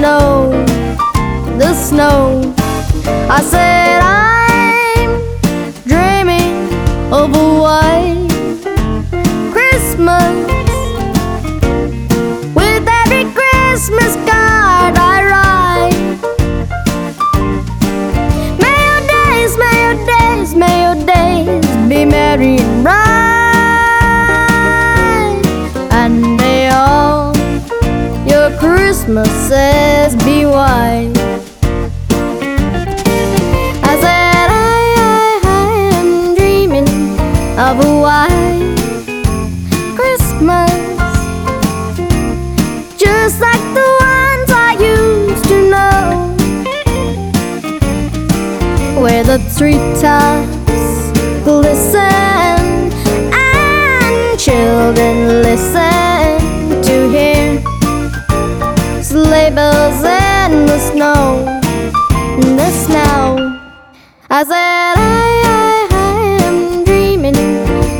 snow, the snow. I said I'm dreaming of a white Christmas with every Christmas card I write. May your days, may your days, may your days be merry and bright, Christmases be white. I said I, I, I am dreaming of a white Christmas, just like the ones I used to know, where the treetops glisten and children listen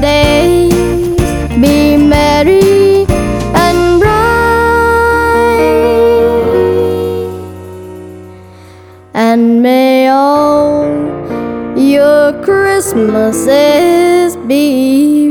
days be merry and bright, and may all your Christmases be.